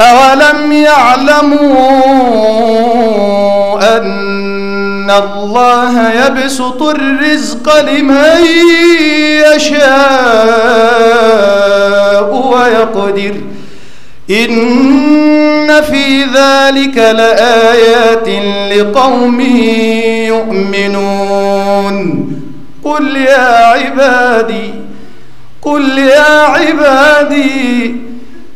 أولم يعلموا أن الله يبسط الرزق لمن يشاء ويقدر إن في ذلك لآيات لقوم يؤمنون قل يا عبادي قل يا عبادي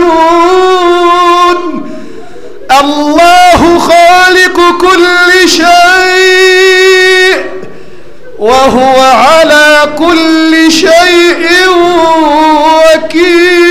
تعملون الله خالق كل شيء وهو على كل شيء وكيل.